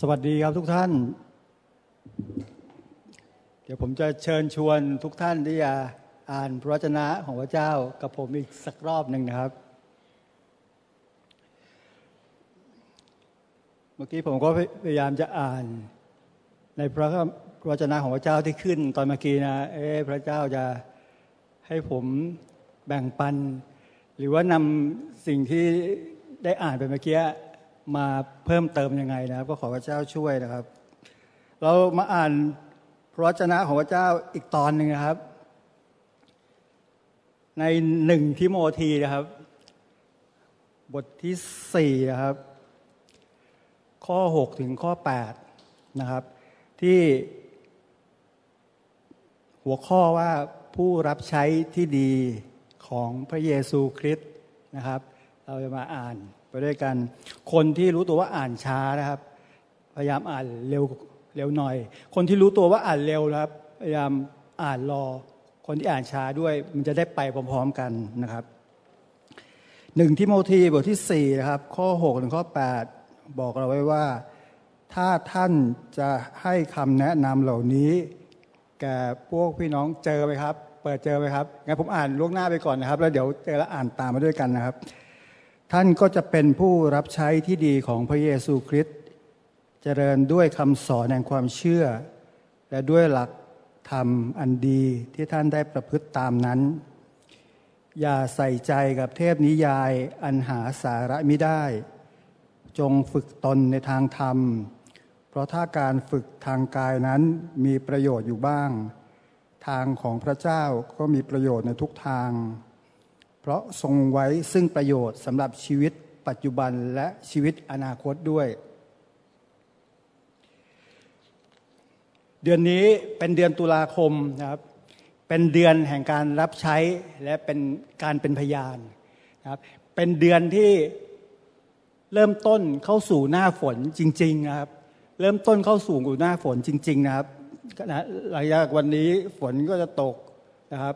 สวัสดีครับทุกท่าน เดี๋ยวผมจะเชิญชวนทุกท่านที่จะอ่านพระวจนะของพระเจ้ากับผมอีกสักรอบหนึ่งนะครับ เมื่อกี้ผมก็พยายามจะอ่าน ในพระวจนะของพระเจ้าที่ขึ้น ตอนเมื่อกี้นะ เอ๊พระเจ้าจะให้ผมแบ่งปัน หรือว่านำสิ่งที่ได้อ่านไปเมื่อกี้ มาเพิ่มเติมยังไงนะครับ ก็ขอพระเจ้าช่วยนะครับ เรามาอ่านพระวจนะของพระเจ้าอีกตอนหนึ่งนะครับ ในหนึ่งทิโมธีนะครับ บทที่สี่นะครับ ข้อหกถึงข้อแปดนะครับ ที่หัวข้อว่าผู้รับใช้ที่ดีของพระเยซูคริสต์นะครับ เราจะมาอ่าน ด้วยกัน คนที่รู้ตัวว่าอ่านช้านะครับ พยายามอ่านเร็วเร็วหน่อย คนที่รู้ตัวว่าอ่านเร็วนะครับ พยายามอ่านรอ คนที่อ่านช้าด้วยมันจะได้ไปพร้อมๆกันนะครับหนึ่งทิโมธีบทที่สี่นะครับ ข้อหกถึงข้อแปดบอกเราไว้ว่า ถ้าท่านจะให้คำแนะนำเหล่านี้ แก่พวกพี่น้องเจอไหมครับ เปิดเจอไหมครับงั้นผมอ่านล่วงหน้าไปก่อนนะครับ แล้วเดี๋ยวเจอแล้วอ่านตามมาด้วยกันนะครับ ท่านก็จะเป็นผู้รับใช้ที่ดีของพระเยซูคริสต์เจริญด้วยคำสอนแห่งความเชื่อ และด้วยหลักธรรมอันดีที่ท่านได้ประพฤติตามนั้น อย่าใส่ใจกับเทพนิยายอันหาสาระไม่ได้ จงฝึกตนในทางธรรม เพราะถ้าการฝึกทางกายนั้นมีประโยชน์อยู่บ้าง ทางของพระเจ้าก็มีประโยชน์ในทุกทาง เพราะทรงไว้ซึ่งประโยชน์สำหรับชีวิตปัจจุบันและชีวิตอนาคตด้วย เดือนนี้เป็นเดือนตุลาคมนะครับ เป็นเดือนแห่งการรับใช้และเป็นการเป็นพยานนะครับ เป็นเดือนที่เริ่มต้นเข้าสู่หน้าฝนจริง ๆ นะครับ เริ่มต้นเข้าสู่หน้าฝนจริง ๆ นะครับนะหลังจากวันนี้ฝนก็จะตกนะครับ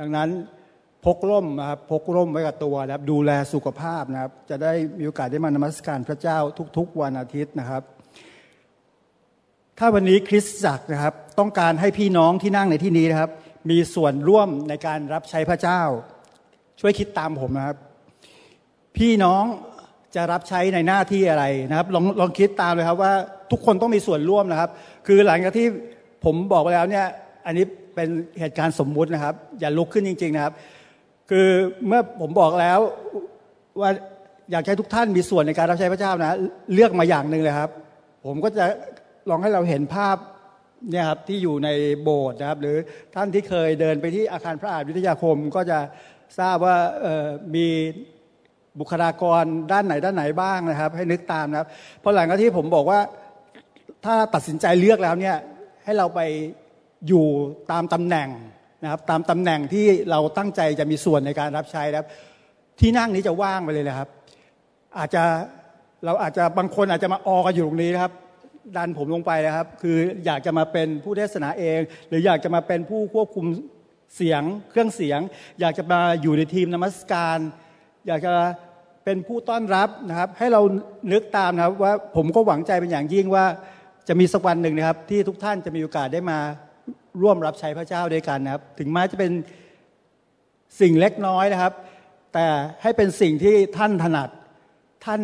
ดังนั้น พกร่มนะครับพกร่มไว้กับตัวนะครับดูแลสุขภาพนะครับ จะได้มีโอกาสได้มานมัสการพระเจ้าทุกๆ วันอาทิตย์นะครับ ถ้าวันนี้คริสตจักรนะครับ ต้องการให้พี่น้องที่นั่งในที่นี้นะครับ มีส่วนร่วมในการรับใช้พระเจ้า ช่วยคิดตามผมนะครับ พี่น้องจะรับใช้ในหน้าที่อะไรนะครับลองลองคิดตามเลยครับว่าทุกคนต้องมีส่วนร่วมนะครับ คือหลังจากที่ผมบอกไปแล้วเนี่ยอันนี้เป็นเหตุการณ์สมมุตินะครับ อย่าลุกขึ้นจริง ๆ นะครับ คือเมื่อผมบอกแล้วว่าอยากให้ทุกท่านมีส่วนในการรับใช้พระเจ้านะ เลือกมาอย่างหนึ่งเลยครับ ผมก็จะลองให้เราเห็นภาพเนี่ยครับที่อยู่ในโบสถ์นะครับ หรือท่านที่เคยเดินไปที่อาคารพระอาจวิทยาคมก็จะทราบว่ามีบุคลากรด้านไหนด้านไหนบ้างนะครับ ให้นึกตามนะครับเพราะหลังจากที่ผมบอกว่าถ้าตัดสินใจเลือกแล้วเนี่ยให้เราไปอยู่ตามตำแหน่ง นะครับตามตำแหน่งที่เราตั้งใจจะมีส่วนในการรับใช้นะครับ ที่นั่งนี้จะว่างไปเลยนะครับ อาจจะเราอาจจะบางคนอาจจะมาออกันอยู่ตรงนี้นะครับ ดันผมลงไปนะครับ คืออยากจะมาเป็นผู้เทศนาเอง หรืออยากจะมาเป็นผู้ควบคุมเสียงเครื่องเสียง อยากจะมาอยู่ในทีมนมัสการ อยากจะเป็นผู้ต้อนรับนะครับ ให้เรานึกตามนะครับว่าผมก็หวังใจเป็นอย่างยิ่งว่าจะมีสักวันหนึ่งนะครับ ที่ทุกท่านจะมีโอกาสได้มา ร่วมรับใช้พระเจ้าด้วยกันนะครับ ถึงแม้จะเป็นสิ่งเล็กน้อยนะครับ แต่ให้เป็นสิ่งที่ท่านถนัดท่าน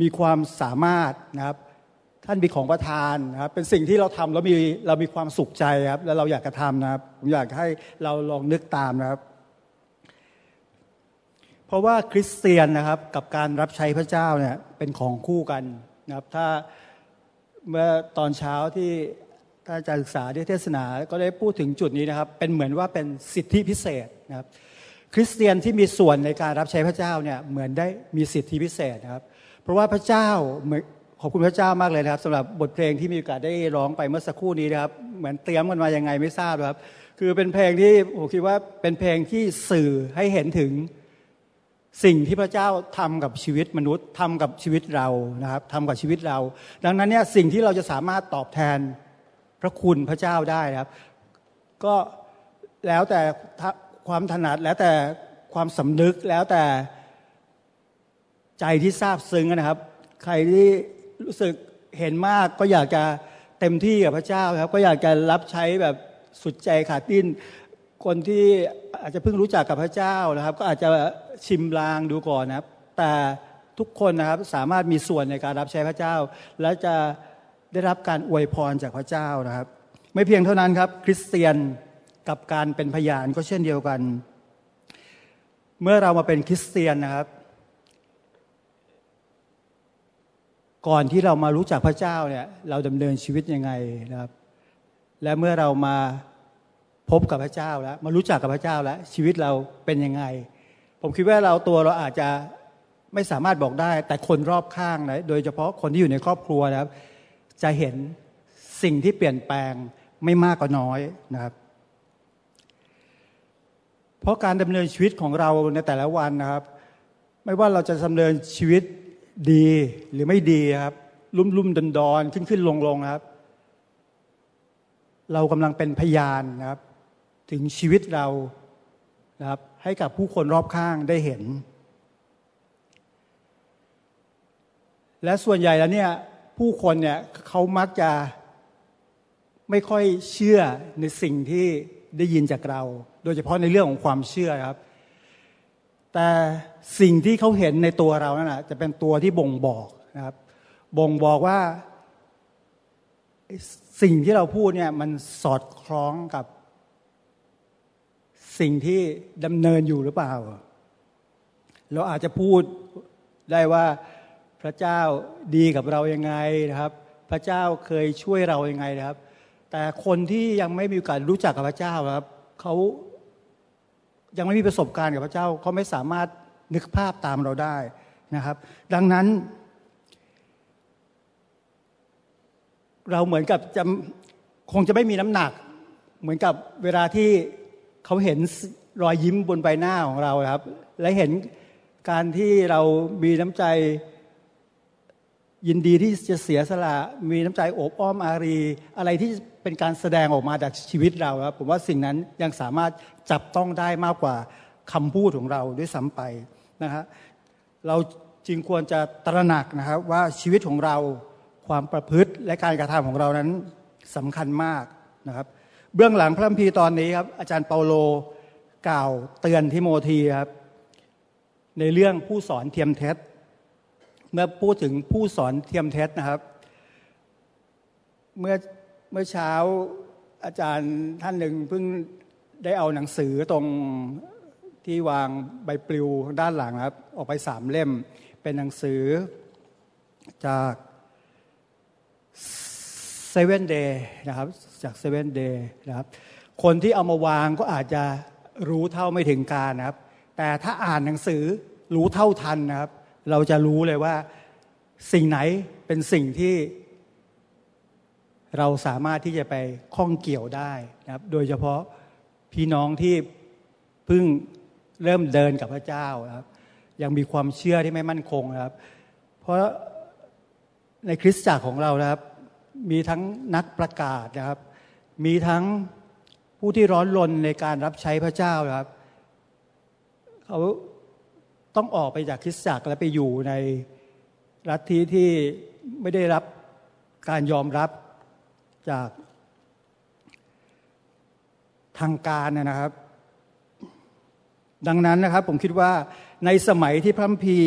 มีความสามารถนะครับ ท่านมีของประทานนะครับ เป็นสิ่งที่เราทำแล้วมีเรามีความสุขใจครับ แล้วเราอยากกระทำนะครับผมอยากให้เราลองนึกตามนะครับ เพราะว่าคริสเตียนนะครับกับการรับใช้พระเจ้าเนี่ยเป็นของคู่กันนะครับ ถ้าเมื่อตอนเช้าที่ ท่านอาจารย์ศึกษาที่เทศนาก็ได้พูดถึงจุดนี้นะครับ เป็นเหมือนว่าเป็นสิทธิพิเศษนะครับ คริสเตียนที่มีส่วนในการรับใช้พระเจ้าเนี่ยเหมือนได้มีสิทธิพิเศษนะครับ เพราะว่าพระเจ้าเหมือนขอบคุณพระเจ้ามากเลยนะครับสำหรับบทเพลงที่มีโอกาสได้ร้องไปเมื่อสักครู่นี้นะครับ เหมือนเตรียมกันมายังไงไม่ทราบครับ คือเป็นเพลงที่ผมคิดว่าเป็นเพลงที่สื่อให้เห็นถึงสิ่งที่พระเจ้าทำกับชีวิตมนุษย์ทำกับชีวิตเรานะครับทำกับชีวิตเรา ดังนั้นเนี่ยสิ่งที่เราจะสามารถตอบแทน พระคุณพระเจ้าได้ครับ ก็แล้วแต่ความถนัดแล้วแต่ความสำนึกแล้วแต่ใจที่ทราบซึ้งนะครับ ใครที่รู้สึกเห็นมากก็อยากจะเต็มที่กับพระเจ้าครับ ก็อยากจะรับใช้แบบสุดใจขาดดิ้นคนที่อาจจะเพิ่งรู้จักกับพระเจ้านะครับ ก็อาจจะชิมลางดูก่อนนะครับ แต่ทุกคนนะครับสามารถมีส่วนในการรับใช้พระเจ้า และจะ ได้รับการอวยพรจากพระเจ้านะครับ ไม่เพียงเท่านั้นครับ คริสเตียนกับการเป็นพยานก็เช่นเดียวกัน เมื่อเรามาเป็นคริสเตียนนะครับ ก่อนที่เรามารู้จักพระเจ้าเนี่ยเราดำเนินชีวิตยังไงนะครับ และเมื่อเรามาพบกับพระเจ้าแล้ว มารู้จักกับพระเจ้าแล้ว ชีวิตเราเป็นยังไง ผมคิดว่าเราตัวเราอาจจะไม่สามารถบอกได้ แต่คนรอบข้างนะโดยเฉพาะคนที่อยู่ในครอบครัวนะครับ จะเห็นสิ่งที่เปลี่ยนแปลงไม่มากก็น้อยนะครับ เพราะการดำเนินชีวิตของเราในแต่ละวันนะครับ ไม่ว่าเราจะดำเนินชีวิตดีหรือไม่ดีครับ ลุ่มลุ่มดอนดอนขึ้นขึ้นลงลงครับ เรากำลังเป็นพยานนะครับ ถึงชีวิตเรานะครับ ให้กับผู้คนรอบข้างได้เห็น และส่วนใหญ่แล้วเนี่ย ผู้คนเนี่ยเขามักจะไม่ค่อยเชื่อในสิ่งที่ได้ยินจากเรา โดยเฉพาะในเรื่องของความเชื่อครับ แต่สิ่งที่เขาเห็นในตัวเรานั่นแหะจะเป็นตัวที่บ่งบอกนะครับ บ่งบอกว่าสิ่งที่เราพูดเนี่ยมันสอดคล้องกับ สิ่งที่ดำเนินอยู่หรือเปล่า เราอาจจะพูดได้ว่า พระเจ้าดีกับเรายังไงนะครับ พระเจ้าเคยช่วยเรายังไงนะครับ แต่คนที่ยังไม่มีโอกาสรู้จักกับพระเจ้าครับเขายังไม่มีประสบการณ์กับพระเจ้าเขาไม่สามารถนึกภาพตามเราได้นะครับ ดังนั้น เราเหมือนกับจะคงจะไม่มีน้ำหนัก เหมือนกับเวลาที่เขาเห็นรอยยิ้มบนใบหน้าของเราครับ และเห็นการที่เรามีน้ำใจ ยินดีที่จะเสียสละมีน้ำใจโอบอ้อมอารี อะไรที่เป็นการแสดงออกมาจากชีวิตเราครับผมว่าสิ่งนั้นยังสามารถจับต้องได้มากกว่าคำพูดของเราด้วยซ้ำไปนะฮะเราจึงควรจะตระหนักนะครับว่าชีวิตของเราความประพฤติและการกระทำของเรานั้นสำคัญมากนะครับ เบื้องหลังพระคัมภีร์ตอนนี้ครับอาจารย์เปาโลกล่าวเตือนทิโมธีครับในเรื่องผู้สอนเทียมเท็จ เมื่อพูดถึงผู้สอนเทียมเท็จนะครับ เมื่อเมื่อเช้าอาจารย์ท่านหนึ่งเพิ่งได้เอาหนังสือตรงที่วางใบปลิวด้านหลังครับ ออกไปสามเล่ม เป็นหนังสือจากเซเว่นเดย์นะครับ จากเซเว่นเดย์นะครับ คนที่เอามาวางก็อาจจะรู้เท่าไม่ถึงการนะครับ แต่ถ้าอ่านหนังสือรู้เท่าทันนะครับ เราจะรู้เลยว่าสิ่งไหนเป็นสิ่งที่ เราสามารถที่จะไปข้องเกี่ยวได้นะครับ โดยเฉพาะพี่น้องที่เพิ่งเริ่มเดินกับพระเจ้าครับ ยังมีความเชื่อที่ไม่มั่นคงนะครับ เพราะในคริสตจักรของเรานะครับ มีทั้งนักประกาศนะครับ มีทั้งผู้ที่ร้อนรนในการรับใช้พระเจ้านะครับเขา ต้องออกไปจากคริสตจักรและไปอยู่ในรัฐที่ที่ไม่ได้รับการยอมรับจากทางการนะครับ ดังนั้นนะครับผมคิดว่าในสมัยที่พระพี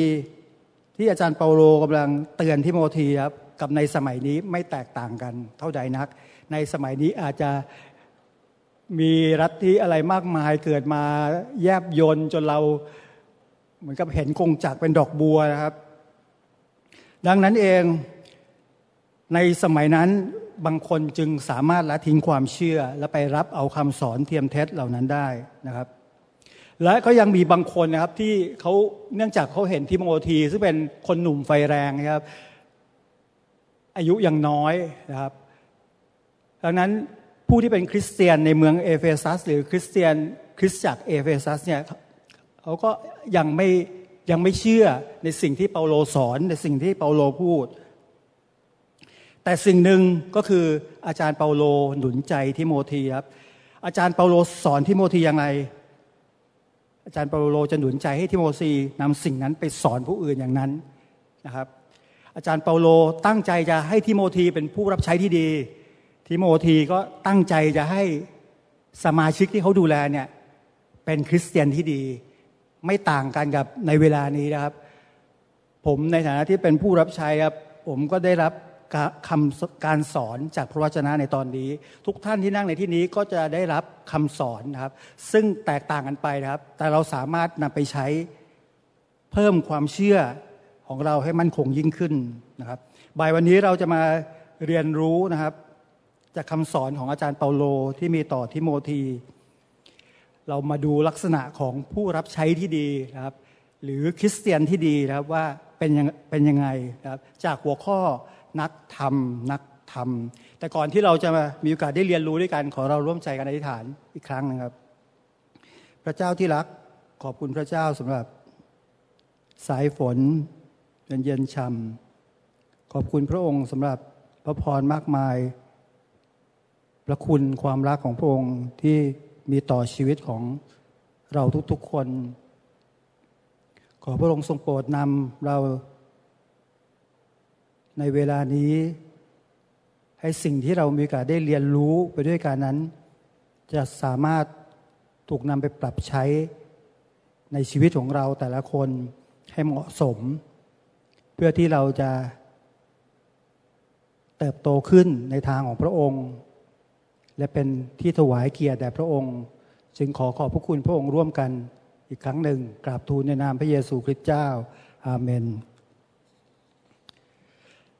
ที่อาจารย์เปาโลกำลังเตือนทิโมธีครับกับในสมัยนี้ไม่แตกต่างกันเท่าใดนัก ในสมัยนี้อาจจะมีรัฐที่อะไรมากมายเกิดมาแยบยนจนเรา เหมือนกับเห็นกงจักเป็นดอกบัวนะครับ ดังนั้นเองในสมัยนั้นบางคนจึงสามารถละทิ้งความเชื่อ และไปรับเอาคำสอนเทียมเท็จเหล่านั้นได้นะครับ และก็ยังมีบางคนนะครับที่เขาเนื่องจากเขาเห็นทิโมธีซึ่งเป็นคนหนุ่มไฟแรงนะครับ อายุยังน้อยนะครับ ดังนั้นผู้ที่เป็นคริสเตียนในเมืองเอเฟซัส หรือคริสเตียนคริสตจักรเอเฟซัสเนี่ย เขาก็ยังไม่ยังไม่เชื่อในสิ่งที่เปาโลสอนในสิ่งที่เปาโลพูด แต่สิ่งหนึ่งก็คืออาจารย์เปาโลหนุนใจทิโมธีครับ อาจารย์เปาโลสอนทิโมธียังไง อาจารย์เปาโลจะหนุนใจให้ทิโมธีนำสิ่งนั้นไปสอนผู้อื่นอย่างนั้นนะครับ อาจารย์เปาโลตั้งใจจะให้ทิโมธีเป็นผู้รับใช้ที่ดี ทิโมธีก็ตั้งใจจะให้สมาชิกที่เขาดูแลเนี่ยเป็นคริสเตียนที่ดี ไม่ต่างกันกับในเวลานี้นะครับ ผมในฐานะที่เป็นผู้รับใช้ครับ ผมก็ได้รับคำการสอนจากพระวจนะในตอนนี้ ทุกท่านที่นั่งในที่นี้ก็จะได้รับคำสอนนะครับ ซึ่งแตกต่างกันไปนะครับ แต่เราสามารถนำไปใช้เพิ่มความเชื่อของเราให้มั่นคงยิ่งขึ้นนะครับบ่ายวันนี้เราจะมาเรียนรู้นะครับ จากคำสอนของอาจารย์เปาโลที่มีต่อทิโมธี เรามาดูลักษณะของผู้รับใช้ที่ดีนะครับ หรือคริสเตียนที่ดีนะครับว่าเป็นยังเป็นยังไงนะครับจากหัวข้อนักธรรมนักธรรม แต่ก่อนที่เราจะมามีโอกาสได้เรียนรู้ด้วยกันขอเราร่วมใจกันอธิษฐานอีกครั้งนะครับ พระเจ้าที่รักขอบคุณพระเจ้าสำหรับสายฝนเย็นเย็นช่ำขอบคุณพระองค์สำหรับพระพรมากมาย พระคุณความรักของพระองค์ที่ มีต่อชีวิตของเราทุกๆคน ขอพระองค์ทรงโปรดนำเราในเวลานี้ ให้สิ่งที่เรามีโอกาสได้เรียนรู้ไปด้วยกันนั้น จะสามารถถูกนำไปปรับใช้ในชีวิตของเราแต่ละคนให้เหมาะสม เพื่อที่เราจะเติบโตขึ้นในทางของพระองค์ และเป็นที่ถวายเกียรติแด่พระองค์ จึงขอขอบพระคุณพระองค์ร่วมกันอีกครั้งหนึ่งกราบทูลในนามพระเยซูคริสต์เจ้าอาเมน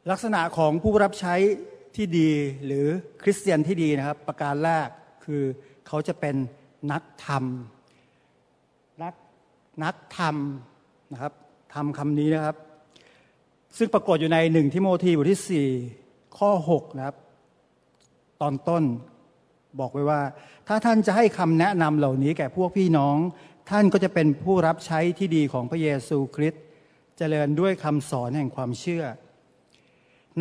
ลักษณะของผู้รับใช้ที่ดีหรือคริสเตียนที่ดีนะครับ ประการแรกคือเขาจะเป็นนักธรรม นักนักธรรมนะครับทำคำนี้นะครับ ซึ่งปรากฏอยู่ในหนึ่งทิโมธีบทที่สี่ข้อ 6 นะครับ ตอนต้น บอกไว้ว่า ถ้าท่านจะให้คำแนะนำเหล่านี้แก่พวกพี่น้อง ท่านก็จะเป็นผู้รับใช้ที่ดีของพระเยซูคริสต์เจริญด้วยคำสอนแห่งความเชื่อ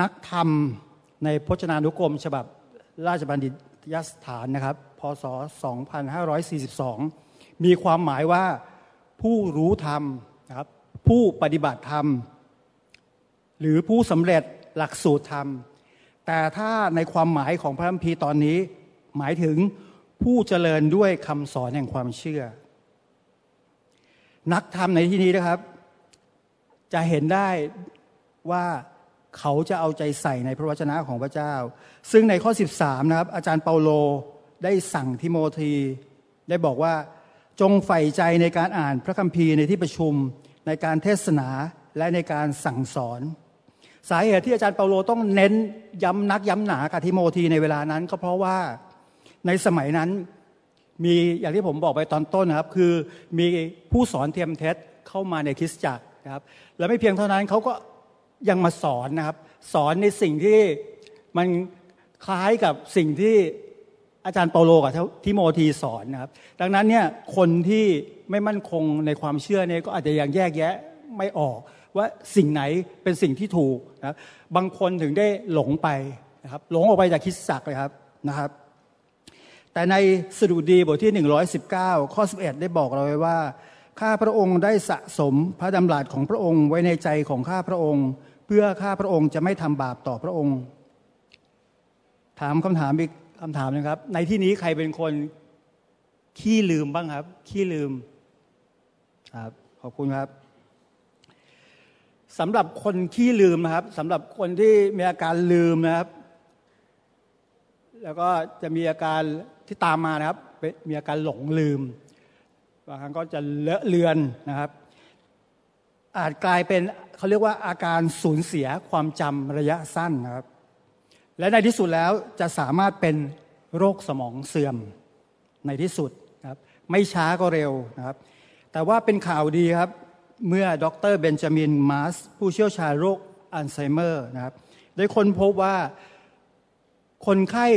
นักธรรมในพจนานุกรม ฉบับราชบัณฑิตยสถานนะครับ พศ 2542 มีความหมายว่าผู้รู้ธรรมนะครับผู้ปฏิบัติธรรม หรือผู้สำเร็จหลักสูตรธรรม แต่ถ้าในความหมายของพระคัมภีร์ตอนนี้ หมายถึงผู้เจริญด้วยคำสอนแห่งความเชื่อ นักธรรมในที่นี้นะครับ จะเห็นได้ว่าเขาจะเอาใจใส่ในพระวจนะของพระเจ้า ซึ่งในข้อ 13 นะครับ อาจารย์เปาโลได้สั่งทิโมธี ได้บอกว่าจงใฝ่ใจในการอ่านพระคัมภีร์ในที่ประชุมในการเทศนาและในการสั่งสอน สาเหตุที่อาจารย์เปาโลต้องเน้นย้ำนักย้ำหนากับทิโมธีในเวลานั้น ก็เพราะว่า ในสมัยนั้นมีอย่างที่ผมบอกไปตอนต้นนะครับ คือมีผู้สอนเทียมเท็จเข้ามาในคริสตจักรนะครับ และไม่เพียงเท่านั้นเขาก็ยังมาสอนนะครับ สอนในสิ่งที่มันคล้ายกับสิ่งที่อาจารย์เปาโลกับทิโมธีสอนนะครับ ดังนั้นเนี่ยคนที่ไม่มั่นคงในความเชื่อเนี่ยก็อาจจะยังแยกแยะไม่ออก ว่าสิ่งไหนเป็นสิ่งที่ถูกนะบางคนถึงได้หลงไปนะครับ หลงออกไปจากคิดสักเลยครับนะครับ แต่ในสดุดีบทที่ 119 ข้อ 11 ได้บอกเราไว้ว่า ข้าพระองค์ได้สะสมพระดำรัสของพระองค์ไว้ในใจของข้าพระองค์ เพื่อข้าพระองค์จะไม่ทำบาปต่อพระองค์ ถามคำถามอีกคำถามนะครับ ในที่นี้ใครเป็นคนขี้ลืมบ้างครับ ขี้ลืมครับ ขอบคุณครับสำหรับคนขี้ลืมนะครับสำหรับคนที่มีอาการลืมนะครับ แล้วก็จะมีอาการ ที่ตามมานะครับมีอาการหลงลืมบางครั้งก็จะเลอะเลือนนะครับ อาจกลายเป็นเขาเรียกว่าอาการสูญเสียความจำระยะสั้นนะครับ และในที่สุดแล้วจะสามารถเป็นโรคสมองเสื่อมในที่สุดนะครับ ไม่ช้าก็เร็วนะครับ แต่ว่าเป็นข่าวดีครับ เมื่อดรเบนจามินมาสผู้เชี่ยวชาญโรคอัลไซเมอร์นะครับ ได้ค้นพบว่าคนไข้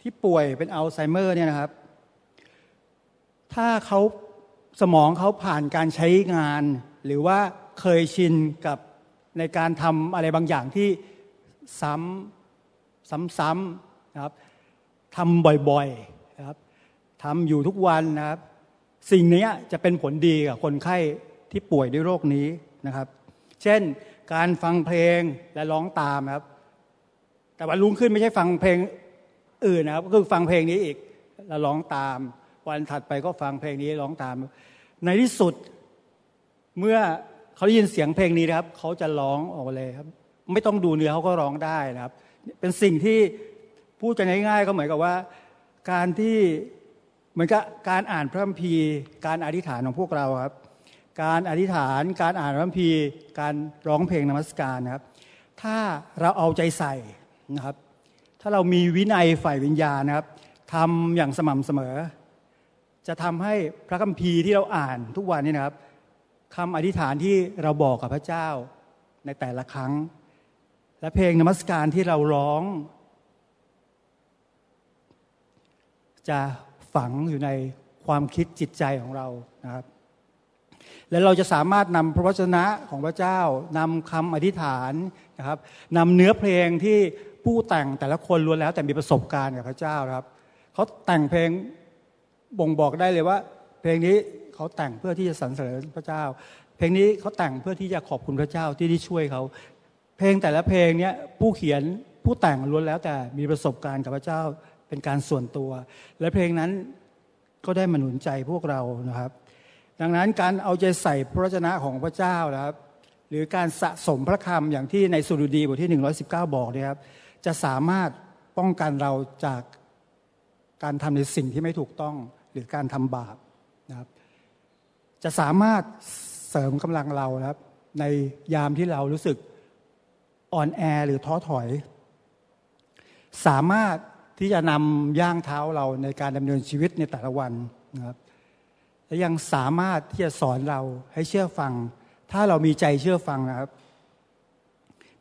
ที่ป่วยเป็นอัลไซเมอร์เนี่ยนะครับ ถ้าเขาสมองเขาผ่านการใช้งาน หรือว่าเคยชินกับในการทำอะไรบางอย่างที่ซ้ำซ้ำๆนะครับทำบ่อยๆนะครับทำอยู่ทุกวันนะครับ สิ่งนี้จะเป็นผลดีกับคนไข้ที่ป่วยด้วยโรคนี้นะครับ เช่นการฟังเพลงและร้องตามครับ แต่วันรุ่งขึ้นไม่ใช่ฟังเพลง อื่นนะครับก็คือฟังเพลงนี้อีกแล้วร้องตาม วันถัดไปก็ฟังเพลงนี้ร้องตาม ในที่สุดเมื่อเขาได้ยินเสียงเพลงนี้นะครับเขาจะร้องออกมาเลยครับ ไม่ต้องดูเนื้อเขาก็ร้องได้นะครับ เป็นสิ่งที่พูดกันง่ายๆก็เหมือนกับว่า การที่เหมือนกับการอ่านพระคัมภีร์ การอธิษฐานของพวกเราครับ การอธิษฐาน การอ่านพระคัมภีร์ การร้องเพลงนมัสการนะครับ ถ้าเราเอาใจใส่นะครับ ถ้าเรามีวินัยฝ่ายวิญญาณนะครับทำอย่างสม่ำเสมอ จะทำให้พระคัมภีร์ที่เราอ่านทุกวันนี้นะครับคำอธิษฐานที่เราบอกกับพระเจ้าในแต่ละครั้ง และเพลงนมัสการที่เราร้อง จะฝังอยู่ในความคิดจิตใจของเรานะครับ และเราจะสามารถนำพระวจนะของพระเจ้านำคำอธิษฐานนะครับนำเนื้อเพลงที่ ผู้แต่งแต่ละคนล้วนแล้วแต่มีประสบการณ์กับพระเจ้าครับเขาแต่งเพลงบ่งบอกได้เลยว่า เพลงนี้เขาแต่งเพื่อที่จะสรรเสริญพระเจ้า เพลงนี้เขาแต่งเพื่อที่จะขอบคุณพระเจ้าที่ได้ช่วยเขาเพลงแต่ละเพลงเนี้ยผู้เขียนผู้แต่งล้วนแล้วแต่มีประสบการณ์กับพระเจ้าเป็นการส่วนตัว และเพลงนั้นก็ได้มาหนุนใจพวกเรานะครับ ดังนั้นการเอาใจใส่พระวจนะของพระเจ้านะครับ หรือการสะสมพระคำอย่างที่ในสุรุดีบทที่ 119 บอกเนี่ยครับ จะสามารถป้องกันเราจากการทำในสิ่งที่ไม่ถูกต้องหรือการทำบาปนะครับจะสามารถเสริมกำลังเรานะครับ ในยามที่เรารู้สึกอ่อนแอหรือท้อถอย สามารถที่จะนำย่างเท้าเราในการดำเนินชีวิตในแต่ละวันนะครับและยังสามารถที่จะสอนเราให้เชื่อฟัง ถ้าเรามีใจเชื่อฟังนะครับ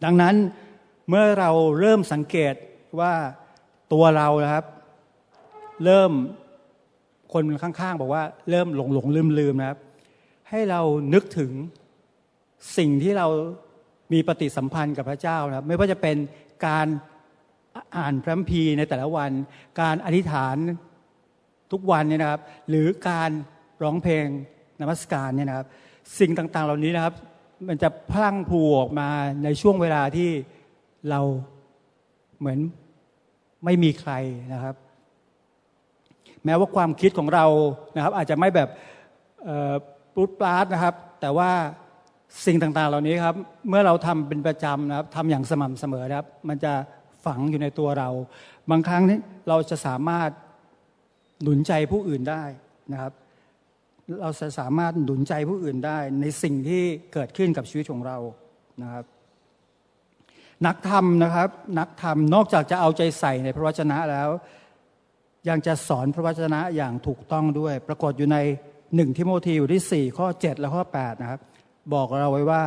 ดังนั้น เมื่อเราเริ่มสังเกตว่าตัวเรานะครับ เริ่มคนข้างๆ บอกว่าเริ่มหลงหลงลืมลืมนะครับ ให้เรานึกถึงสิ่งที่เรามีปฏิสัมพันธ์กับพระเจ้านะครับ ไม่ว่าจะเป็นการอ่านพระคัมภีร์ในแต่ละวัน การอธิษฐานทุกวันเนี่ยนะครับ หรือการร้องเพลงนมัสการเนี่ยนะครับ สิ่งต่างๆ เหล่านี้นะครับ มันจะพลั่งพูออกมาในช่วงเวลาที่ เราเหมือนไม่มีใครนะครับ แม้ว่าความคิดของเรานะครับ อาจจะไม่แบบปลุดปลาดนะครับ แต่ว่าสิ่งต่างๆ เหล่านี้ครับ เมื่อเราทำเป็นประจำนะครับทำอย่างสม่ำเสมอนะครับ มันจะฝังอยู่ในตัวเรา บางครั้งนี้เราจะสามารถหนุนใจผู้อื่นได้นะครับ เราจะสามารถหนุนใจผู้อื่นได้ในสิ่งที่เกิดขึ้นกับชีวิตของเรานะครับ นักธรรมนะครับ นักธรรมนอกจากจะเอาใจใส่ในพระวจนะแล้ว ยังจะสอนพระวจนะอย่างถูกต้องด้วย ปรากฏอยู่ในหนึ่งทิโมธีอยู่ที่ 4 ข้อ 7 และข้อ 8 นะครับ บอกเราไว้ว่า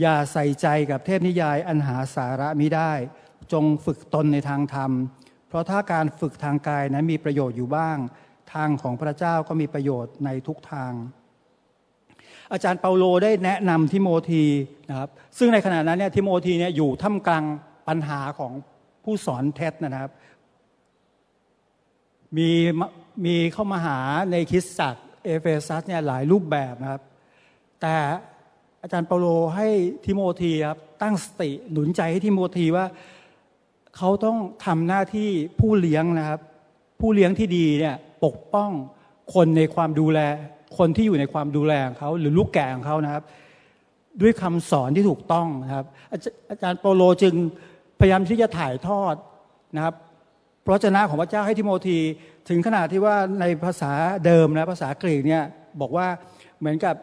อย่าใส่ใจกับเทพนิยายอันหาสาระมิได้ จงฝึกตนในทางธรรม เพราะถ้าการฝึกทางกายนั้นมีประโยชน์อยู่บ้าง ทางของพระเจ้าก็มีประโยชน์ในทุกทาง อาจารย์เปาโลได้แนะนำทิโมธีนะครับซึ่งในขณะนั้นเนี่ยทิโมธีเนี่ยอยู่ท่ามกลางปัญหาของผู้สอนเท็จนะครับ มีมีเข้ามาหาในคริสตจักรเอเฟซัสเนี่ยหลายรูปแบบนะครับ แต่อาจารย์เปาโลให้ทิโมธีครับตั้งสติหนุนใจให้ทิโมธีว่าเขาต้องทำหน้าที่ผู้เลี้ยงนะครับ ผู้เลี้ยงที่ดีเนี่ยปกป้องคนในความดูแล คนที่อยู่ในความดูแลของเขาหรือลูกแก่ของเขานะครับ ด้วยคำสอนที่ถูกต้องนะครับ อาจารย์เปาโลจึงพยายามที่จะถ่ายทอดนะครับพระเจ้าของพระเจ้าให้ทิโมธีถึงขนาดที่ว่าในภาษาเดิมนะภาษากรีกเนี่ยบอกว่าเหมือนกับ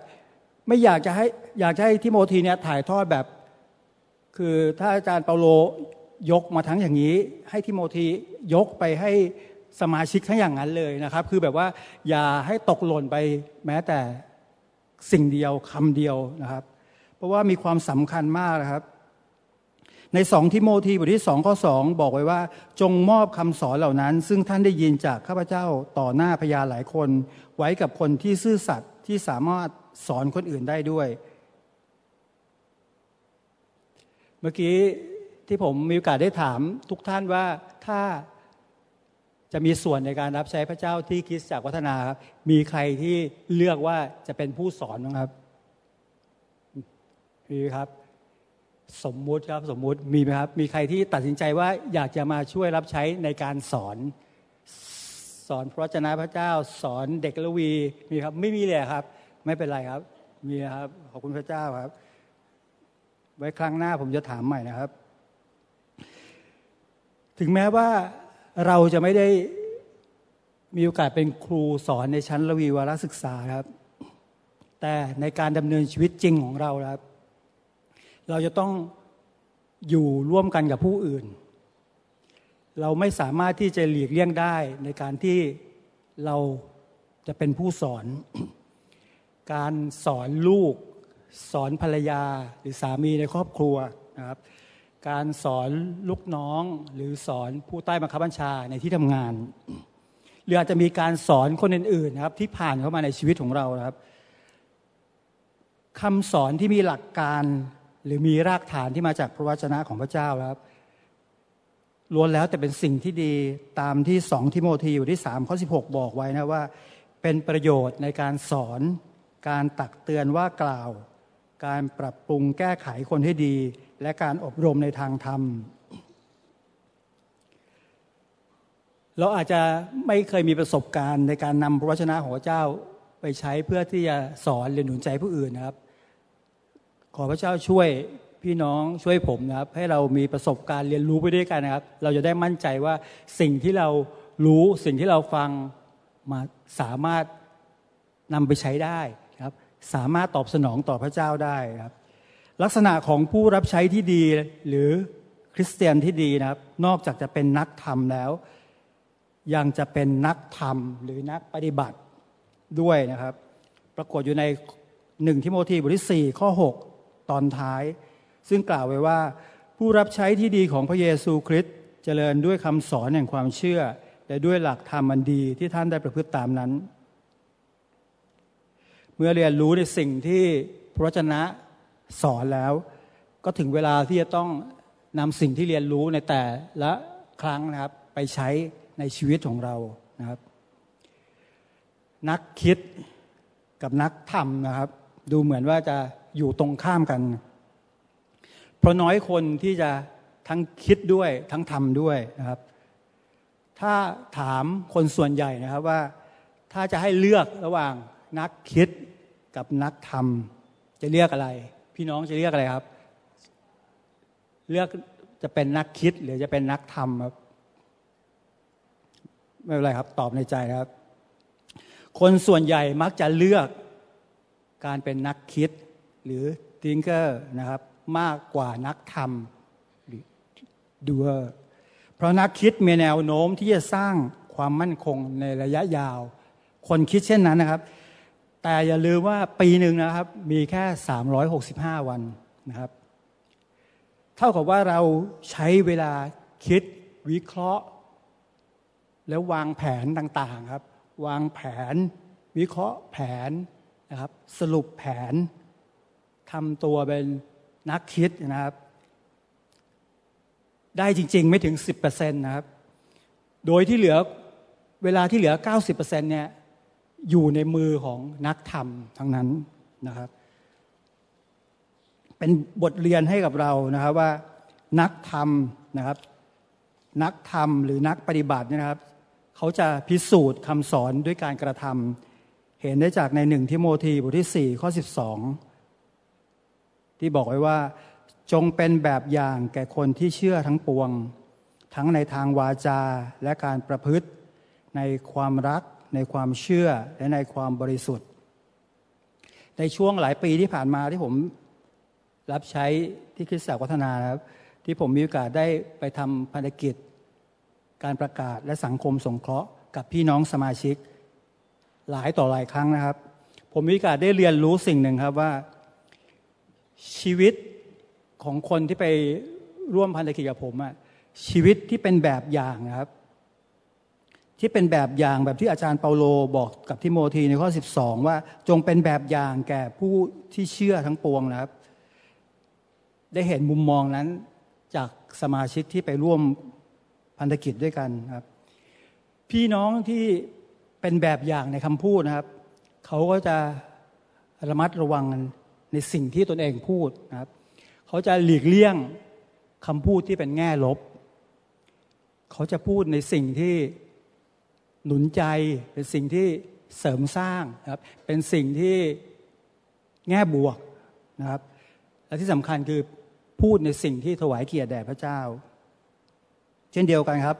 ไม่อยากจะให้อยากจะให้ทิโมธีเนี่ยถ่ายทอดแบบ คือถ้าอาจารย์เปาโลยกมาทั้งอย่างนี้ ให้ทิโมธียกไปให้ สมาชิกทั้งอย่างนั้นเลยนะครับ คือแบบว่าอย่าให้ตกหล่นไปแม้แต่สิ่งเดียวคำเดียวนะครับ เพราะว่ามีความสำคัญมากนะครับ ในสองทิโมธีบทที่สองข้อสองบอกไว้ว่า จงมอบคำสอนเหล่านั้น ซึ่งท่านได้ยินจากข้าพเจ้าต่อหน้าพยานหลายคน ไว้กับคนที่ซื่อสัตย์ที่สามารถสอนคนอื่นได้ด้วย เมื่อกี้ที่ผมมีโอกาสได้ถามทุกท่านว่าถ้า จะมีส่วนในการรับใช้พระเจ้าที่คิดจากวัฒนาครับ มีใครที่เลือกว่าจะเป็นผู้สอนบ้างครับ มีครับ สมมุติครับสมมุติมีไหมครับ มีใครที่ตัดสินใจว่าอยากจะมาช่วยรับใช้ในการสอนสอนพระวจนะพระเจ้า สอนเด็กละวีมีครับ ไม่มีเลยครับ ไม่เป็นไรครับ มีครับขอบคุณพระเจ้าครับ ไว้ครั้งหน้าผมจะถามใหม่นะครับ ถึงแม้ว่า เราจะไม่ได้มีโอกาสเป็นครูสอนในชั้นระวีวารศึกษาครับ แต่ในการดำเนินชีวิตจริงของเราครับ เราจะต้องอยู่ร่วมกันกับผู้อื่น เราไม่สามารถที่จะหลีกเลี่ยงได้ในการที่เราจะเป็นผู้สอน การสอนลูก สอนภรรยาหรือสามีในครอบครัวนะครับ การสอนลูกน้อง หรือสอนผู้ใต้บังคับบัญชาในที่ทำงาน หรืออาจจะมีการสอนคนอื่นๆนะครับ ที่ผ่านเข้ามาในชีวิตของเราครับคำสอนที่มีหลักการหรือมีรากฐานที่มาจากพระวจนะของพระเจ้าครับล้วนแล้วแต่เป็นสิ่งที่ดีตามที่สองทิโมธีอยู่ที่สามข้อสิบหกบอกไว้นะว่า เป็นประโยชน์ในการสอน การตักเตือนว่ากล่าว การปรับปรุงแก้ไขคนให้ดี และการอบรมในทางธรรม เราอาจจะไม่เคยมีประสบการณ์ในการนำพระวจนะของพระเจ้าไปใช้เพื่อที่จะสอนหรือหนุนใจผู้อื่นนะครับ ขอพระเจ้าช่วยพี่น้องช่วยผมนะครับ ให้เรามีประสบการณ์เรียนรู้ไปด้วยกันนะครับ เราจะได้มั่นใจว่าสิ่งที่เรารู้สิ่งที่เราฟังมาสามารถนำไปใช้ได้ครับ สามารถตอบสนองต่อพระเจ้าได้ครับ ลักษณะของผู้รับใช้ที่ดีหรือคริสเตียนที่ดีนะครับ นอกจากจะเป็นนักธรรมแล้ว ยังจะเป็นนักธรรมหรือนักปฏิบัติด้วยนะครับ ปรากฏอยู่ในหนึ่งทิโมธีบทที่ 4 ข้อ 6 ตอนท้าย ซึ่งกล่าวไว้ว่า ผู้รับใช้ที่ดีของพระเยซูคริสต์เจริญด้วยคำสอนแห่งความเชื่อ และด้วยหลักธรรมอันดีที่ท่านได้ประพฤติตามนั้น เมื่อเรียนรู้ในสิ่งที่พระวจนะ สอนแล้ว ก็ถึงเวลาที่จะต้องนำสิ่งที่เรียนรู้ในแต่ละครั้งนะครับ ไปใช้ในชีวิตของเรานะครับ นักคิดกับนักทำนะครับ ดูเหมือนว่าจะอยู่ตรงข้ามกัน เพราะน้อยคนที่จะทั้งคิดด้วยทั้งทำด้วยนะครับ ถ้าถามคนส่วนใหญ่นะครับว่าถ้าจะให้เลือกระหว่างนักคิดกับนักทำจะเลือกอะไร พี่น้องจะเลือกอะไรครับ เลือกจะเป็นนักคิดหรือจะเป็นนักทำครับ ไม่เป็นไรครับ ตอบในใจครับ คนส่วนใหญ่มักจะเลือกการเป็นนักคิดหรือทิงเกอร์นะครับ มากกว่านักทำหรือดูเออร์เพราะนักคิดมีแนวโน้มที่จะสร้างความมั่นคงในระยะยาว คนคิดเช่นนั้นนะครับ แต่อย่าลืมว่าปีหนึ่งนะครับ มีแค่ 365 วันนะครับ เท่ากับว่าเราใช้เวลาคิดวิเคราะห์ แล้ววางแผนต่างๆครับ วางแผน วิเคราะห์แผนนะครับ สรุปแผนทำตัวเป็นนักคิดนะครับ ได้จริง ๆ ไม่ถึง 10%นะครับ โดยที่เหลือเวลาที่เหลือ 90%เนี่ย อยู่ในมือของนักธรรมทั้งนั้นนะครับ เป็นบทเรียนให้กับเรานะครับว่านักธรรมนะครับ นักธรรมหรือนักปฏิบัตินะครับ เขาจะพิสูจน์คำสอนด้วยการกระทำเห็นได้จากในหนึ่งทิโมธีบทที่สี่ข้อสิบสองที่บอกไว้ว่าจงเป็นแบบอย่างแก่คนที่เชื่อทั้งปวง ทั้งในทางวาจาและการประพฤติในความรัก ในความเชื่อและในความบริสุทธิ์ ในช่วงหลายปีที่ผ่านมาที่ผมรับใช้ที่คริสตจักรวัฒนาครับ ที่ผมมีโอกาสได้ไปทำภารกิจ การประกาศและสังคมสงเคราะห์กับพี่น้องสมาชิก หลายต่อหลายครั้งนะครับ ผมมีโอกาสได้เรียนรู้สิ่งหนึ่งครับว่าชีวิตของคนที่ไปร่วมพันธกิจกับผมอะชีวิตที่เป็นแบบอย่างนะครับ ที่เป็นแบบอย่างแบบที่อาจารย์เปาโลบอกกับทิโมธีในข้อ 12 ว่าจงเป็นแบบอย่างแก่ผู้ที่เชื่อทั้งปวงนะครับ ได้เห็นมุมมองนั้นจากสมาชิกที่ไปร่วมพันธกิจด้วยกันครับ พี่น้องที่เป็นแบบอย่างในคำพูดนะครับ เขาก็จะระมัดระวังในสิ่งที่ตนเองพูดนะครับ เขาจะหลีกเลี่ยงคำพูดที่เป็นแง่ลบ เขาจะพูดในสิ่งที่ หนุนใจเป็นสิ่งที่เสริมสร้างนะครับเป็นสิ่งที่แง่บวกนะครับและที่สำคัญคือพูดในสิ่งที่ถวายเกียรติแด่พระเจ้า เช่นเดียวกันครับ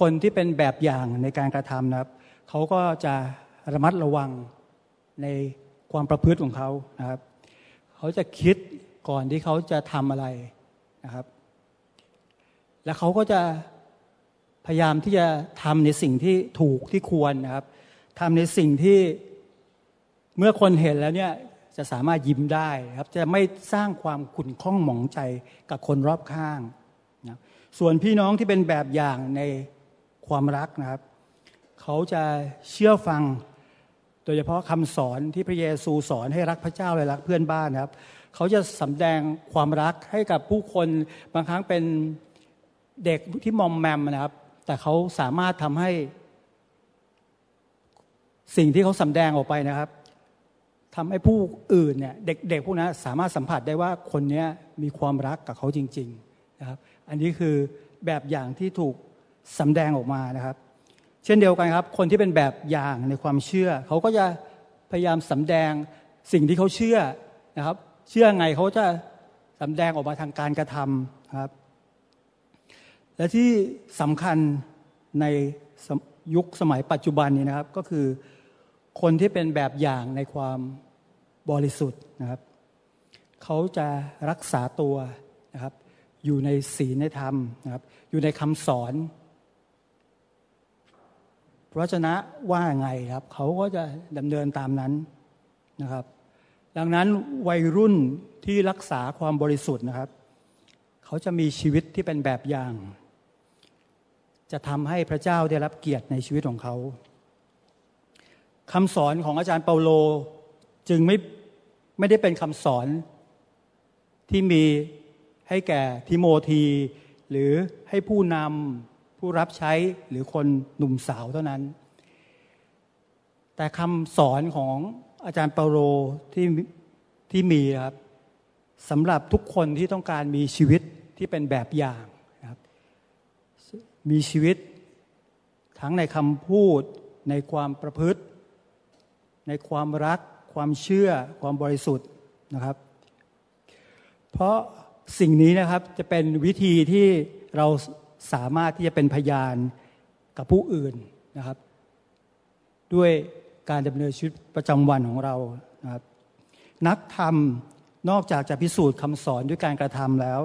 คนที่เป็นแบบอย่างในการกระทำนะครับเขาก็จะระมัดระวังในความประพฤติของเขานะครับ เขาจะคิดก่อนที่เขาจะทำอะไรนะครับ และเขาก็จะ พยายามที่จะทำในสิ่งที่ถูกที่ควรนะครับทำในสิ่งที่เมื่อคนเห็นแล้วเนี่ยจะสามารถยิ้มได้ครับจะไม่สร้างความขุ่นข้องหมองใจกับคนรอบข้างนะส่วนพี่น้องที่เป็นแบบอย่างในความรักนะครับ เขาจะเชื่อฟัง โดยเฉพาะคำสอนที่พระเยซูสอนให้รักพระเจ้าและรักเพื่อนบ้านนะครับ เขาจะสำแดงความรักให้กับผู้คนบางครั้งเป็นเด็กที่มอมแมมนะครับ แต่เขาสามารถทำให้สิ่งที่เขาสำแดงออกไปนะครับทำให้ผู้อื่นเนี่ยเด็กๆพวกนั้นสามารถสัมผัสได้ว่าคนนี้มีความรักกับเขาจริงๆนะครับ อันนี้คือแบบอย่างที่ถูกสำแดงออกมานะครับ เช่นเดียวกันครับ คนที่เป็นแบบอย่างในความเชื่อ เขาก็จะพยายามสำแดงสิ่งที่เขาเชื่อนะครับ เชื่อไงเขาจะสำแดงออกมาทางการกระทำครับ และที่สำคัญในยุคสมัยปัจจุบันนี้นะครับก็คือคนที่เป็นแบบอย่างในความบริสุทธิ์นะครับ เขาจะรักษาตัวนะครับ อยู่ในศีลในธรรมนะครับ อยู่ในคำสอนพระชนะว่าไงครับ เขาก็จะดำเนินตามนั้นนะครับ ดังนั้นวัยรุ่นที่รักษาความบริสุทธิ์นะครับ เขาจะมีชีวิตที่เป็นแบบอย่าง จะทำให้พระเจ้าได้รับเกียรติในชีวิตของเขาคำสอนของอาจารย์เปาโลจึงไม่ไม่ได้เป็นคำสอนที่มีให้แก่ทิโมธี หรือให้ผู้นำผู้รับใช้หรือคนหนุ่มสาวเท่านั้น แต่คำสอนของอาจารย์เปาโลที่ที่มีครับสำหรับทุกคนที่ต้องการมีชีวิตที่เป็นแบบอย่าง มีชีวิต ทั้งในคำพูด ในความประพฤติ ในความรัก ความเชื่อ ความบริสุทธิ์นะครับ เพราะสิ่งนี้นะครับจะเป็นวิธีที่เราสามารถที่จะเป็นพยานกับผู้อื่นนะครับ ด้วยการดำเนินชีวิตประจำวันของเรานะครับ นักธรรมนอกจากจะพิสูจน์คำสอนด้วยการกระทำแล้ว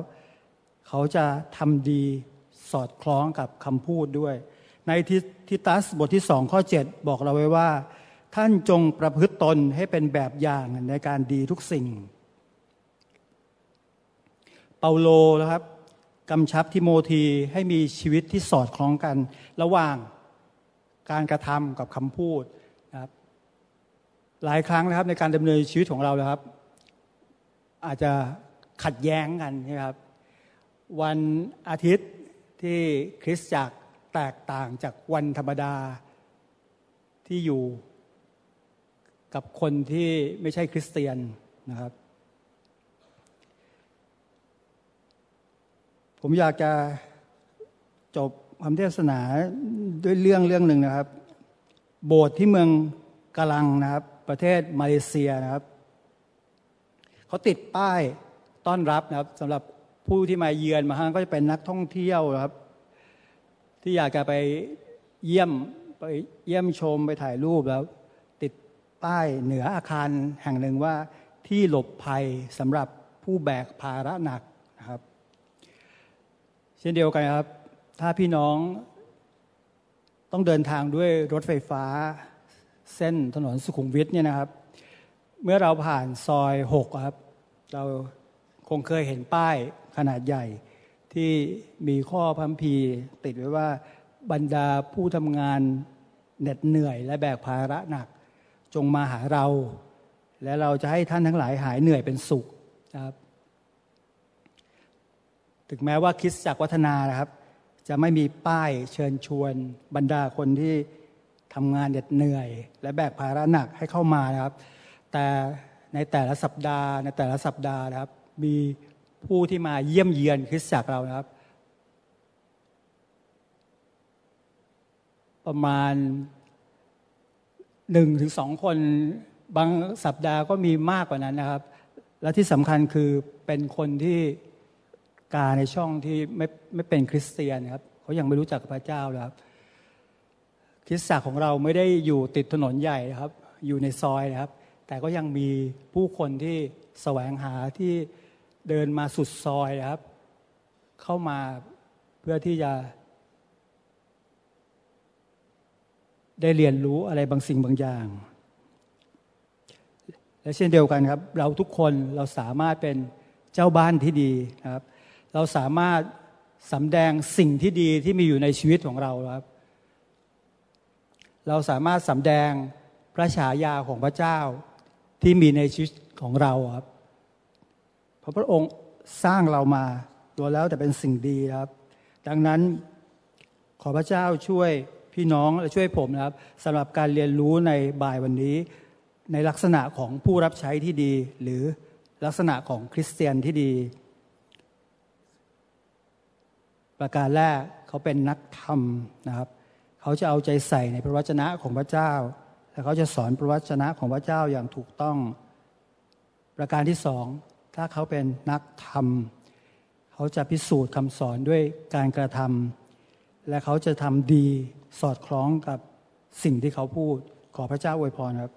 เขาจะทำดี สอดคล้องกับคำพูดด้วย ในทิตัสบทที่สองข้อ 7 บอกเราไว้ว่า ท่านจงประพฤติตนให้เป็นแบบอย่างในการดีทุกสิ่ง เปาโลนะครับกำชับทิโมธีให้มีชีวิตที่สอดคล้องกัน ระหว่างการกระทำกับคำพูดนะครับหลายครั้งนะครับในการดำเนินชีวิตของเรานะครับ อาจจะขัดแย้งกันนะครับ วันอาทิตย์ ที่คริสตจักรแตกต่างจากวันธรรมดาที่อยู่กับคนที่ไม่ใช่คริสเตียนนะครับ ผมอยากจะจบคำเทศนาด้วยเรื่องเรื่องหนึ่งนะครับ โบสถ์ที่เมืองกาลังนะครับ ประเทศมาเลเซียนะครับ เขาติดป้ายต้อนรับนะครับสำหรับ ผู้ที่มาเยือนมาฮะก็จะเป็นนักท่องเที่ยวครับ ที่อยากจะไปเยี่ยมไปเยี่ยมชมไปถ่ายรูปแล้ว ติดป้ายเหนืออาคารแห่งหนึ่งว่าที่หลบภัยสำหรับผู้แบกภาระหนักนะครับ เช่นเดียวกันครับ ถ้าพี่น้องต้องเดินทางด้วยรถไฟฟ้าเส้นถนนสุขุมวิทเนี่ยนะครับ เมื่อเราผ่านซอยหกครับ เราคงเคยเห็นป้าย ขนาดใหญ่ ที่มีข้อพัมพีติดไว้ว่าบรรดาผู้ทำงานเหน็ดเหนื่อยและแบกภาระหนัก จงมาหาเรา และเราจะให้ท่านทั้งหลายหายเหนื่อยเป็นสุขนะครับถึงแม้ว่าคิดจากวัฒนานะครับ จะไม่มีป้ายเชิญชวนบรรดาคนที่ทำงานเหน็ดเหนื่อย และแบกภาระหนักให้เข้ามานะครับ แต่ในแต่ละสัปดาห์ในแต่ละสัปดาห์นะครับ มี ผู้ที่มาเยี่ยมเยียนคริสตจักรเรานะครับ ประมาณหนึ่งถึงสองคนบางสัปดาห์ก็มีมากกว่านั้นนะครับ และที่สำคัญคือเป็นคนที่กาในช่องที่ไม่ไม่เป็นคริสเตียนครับเขายังไม่รู้จักพระเจ้าครับ คริสตจักรของเราไม่ได้อยู่ติดถนนใหญ่นะครับ อยู่ในซอยนะครับ แต่ก็ยังมีผู้คนที่แสวงหาที่ เดินมาสุดซอยครับ เข้ามาเพื่อที่จะ ได้เรียนรู้อะไรบางสิ่งบางอย่าง และเช่นเดียวกันครับ เราทุกคนเราสามารถเป็นเจ้าบ้านที่ดีครับ เราสามารถสำแดงสิ่งที่ดีที่มีอยู่ในชีวิตของเราครับ เราสามารถสำแดงพระฉายาของพระเจ้าที่มีในชีวิตของเราครับ เพราะพระองค์สร้างเรามาตัวแล้วแต่เป็นสิ่งดีครับ ดังนั้นขอพระเจ้าช่วยพี่น้องและช่วยผมนะครับสำหรับการเรียนรู้ในบ่ายวันนี้ ในลักษณะของผู้รับใช้ที่ดี หรือลักษณะของคริสเตียนที่ดี ประการแรกเขาเป็นนักธรรมนะครับ เขาจะเอาใจใส่ในพระวจนะของพระเจ้า และเขาจะสอนพระวจนะของพระเจ้าอย่างถูกต้อง ประการที่สอง ถ้าเขาเป็นนักธรรม เขาจะพิสูจน์คำสอนด้วยการกระทำและเขาจะทำดีสอดคล้องกับสิ่งที่เขาพูดขอพระเจ้าอวยพรครับ